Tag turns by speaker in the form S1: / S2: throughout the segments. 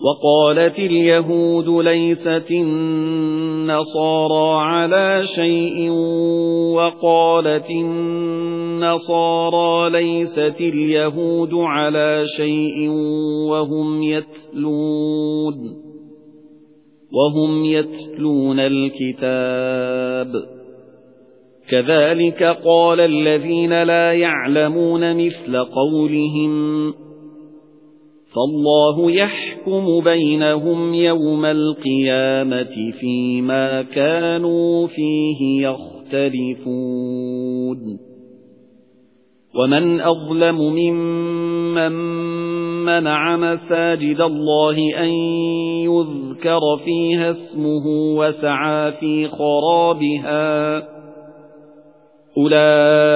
S1: وَقَالَتِ الْيَهُودُ لَيْسَتِ النَّصَارَى عَلَى شَيْءٍ وَقَالَتِ النَّصَارَى لَيْسَتِ الْيَهُودُ عَلَى شَيْءٍ وَهُمْ يَتْلُونَ وَهُمْ يَتْلُونَ الْكِتَابَ كَذَلِكَ قَالَ الَّذِينَ لَا يَعْلَمُونَ مِثْلَ قَوْلِهِمْ فَاللَّهُ يَحْكُمُ بَيْنَهُمْ يَوْمَ الْقِيَامَةِ فِيمَا كَانُوا فِيهِ يَخْتَلِفُونَ. وَمَنْ أَظْلَمُ مِمَّن مَّنَعَ مَسَاجِدَ اللَّهِ أَن يُذْكَرَ فِيهَا اسْمُهُ وَسَعَىٰ فِي خَرَابِهَا. أُولَئِكَ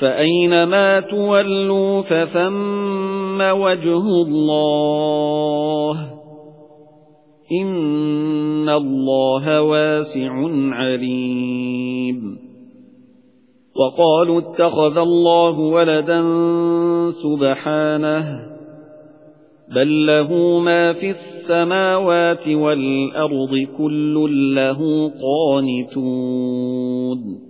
S1: فَأَيْنَمَا تُوَلُّوا فَثَمَّ وَجْهُ اللَّهِ إِنَّ اللَّهَ وَاسِعٌ عَلِيمٌ. وَقَالُوا اتَّخَذَ اللَّهُ وَلَدًا سُبْحَانَهُ بَل لَّهُ مَا فِي السَّمَاوَاتِ وَالْأَرْضِ كُلٌّ لَّهُ قَانِتُونَ.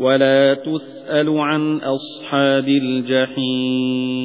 S1: وَلَا تُسْأَلُ عَن أَصْحَابِ الْجَحِيمِ.